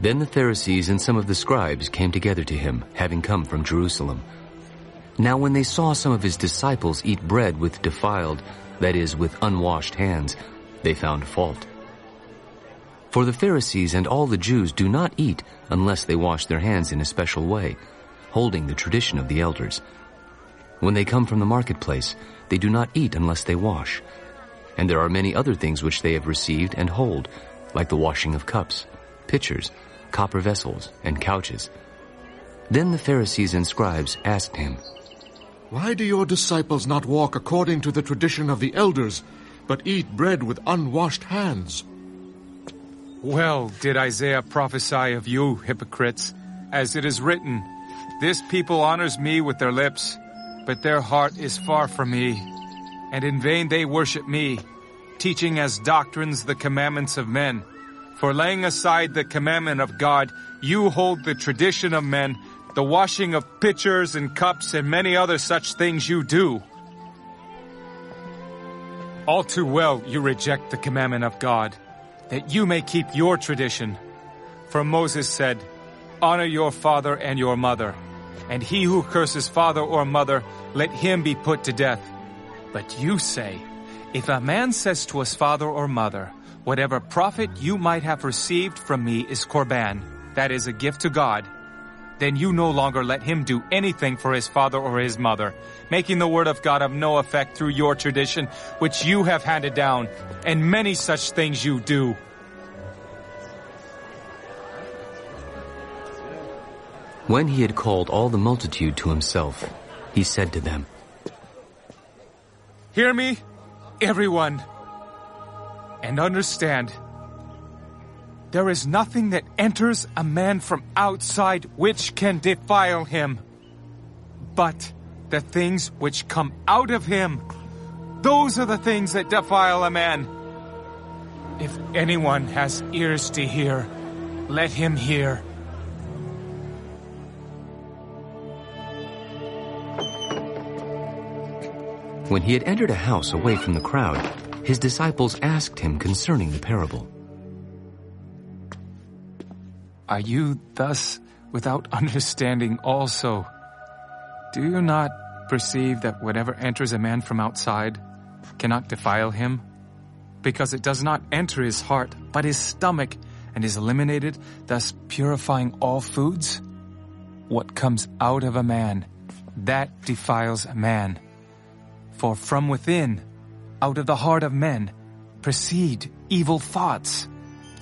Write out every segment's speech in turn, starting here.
Then the Pharisees and some of the scribes came together to him, having come from Jerusalem. Now when they saw some of his disciples eat bread with defiled, that is, with unwashed hands, they found fault. For the Pharisees and all the Jews do not eat unless they wash their hands in a special way, holding the tradition of the elders. When they come from the marketplace, they do not eat unless they wash. And there are many other things which they have received and hold, like the washing of cups, pitchers, copper vessels, and couches. Then the Pharisees and scribes asked him, Why do your disciples not walk according to the tradition of the elders, but eat bread with unwashed hands? Well did Isaiah prophesy of you, hypocrites, as it is written, This people honors me with their lips, but their heart is far from me. And in vain they worship me, teaching as doctrines the commandments of men. For laying aside the commandment of God, you hold the tradition of men, the washing of pitchers and cups and many other such things you do. All too well you reject the commandment of God that you may keep your tradition. For Moses said, Honor your father and your mother, and he who curses father or mother, let him be put to death. But you say, If a man says to his father or mother, Whatever profit you might have received from me is Corban, that is a gift to God, then you no longer let him do anything for his father or his mother, making the word of God of no effect through your tradition, which you have handed down, and many such things you do. When he had called all the multitude to himself, he said to them, Hear me, everyone, and understand there is nothing that enters a man from outside which can defile him. But the things which come out of him, those are the things that defile a man. If anyone has ears to hear, let him hear. When he had entered a house away from the crowd, his disciples asked him concerning the parable. Are you thus without understanding also? Do you not perceive that whatever enters a man from outside cannot defile him? Because it does not enter his heart, but his stomach, and is eliminated, thus purifying all foods? What comes out of a man, that defiles a man. For from within, out of the heart of men, proceed evil thoughts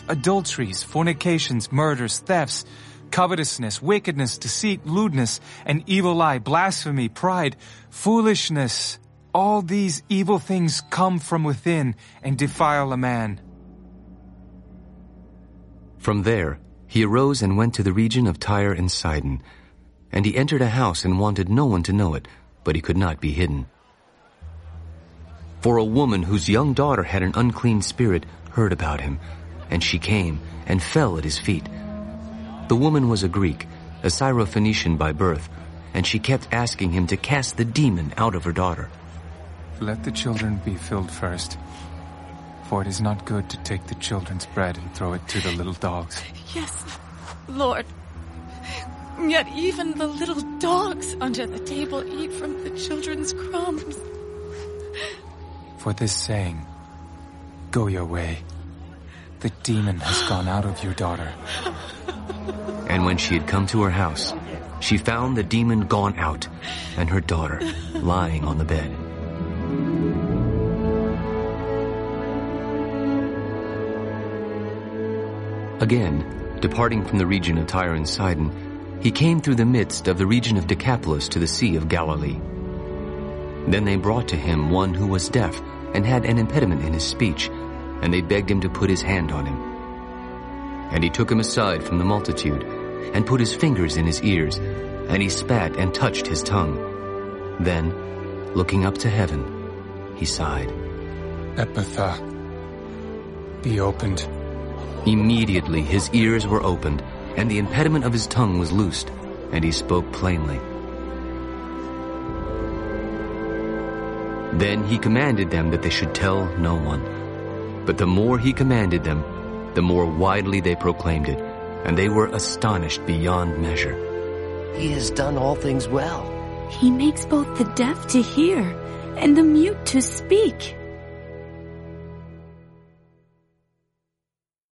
adulteries, fornications, murders, thefts, covetousness, wickedness, deceit, lewdness, an evil eye, blasphemy, pride, foolishness. All these evil things come from within and defile a man. From there, he arose and went to the region of Tyre and Sidon. And he entered a house and wanted no one to know it, but he could not be hidden. For a woman whose young daughter had an unclean spirit heard about him and she came and fell at his feet. The woman was a Greek, a Syrophoenician by birth, and she kept asking him to cast the demon out of her daughter. Let the children be filled first, for it is not good to take the children's bread and throw it to the little dogs. Yes, Lord. Yet even the little dogs under the table eat from the children's crumbs. For this saying, go your way. The demon has gone out of your daughter. And when she had come to her house, she found the demon gone out and her daughter lying on the bed. Again, departing from the region of Tyre and Sidon, he came through the midst of the region of Decapolis to the Sea of Galilee. Then they brought to him one who was deaf and had an impediment in his speech and they begged him to put his hand on him. And he took him aside from the multitude, and put his fingers in his ears, and he spat and touched his tongue. Then, looking up to heaven, he sighed. Ephphatha, be opened. Immediately his ears were opened, and the impediment of his tongue was loosed, and he spoke plainly. Then he commanded them that they should tell no one. But the more he commanded them, the more widely they proclaimed it, and they were astonished beyond measure. He has done all things well. He makes both the deaf to hear and the mute to speak.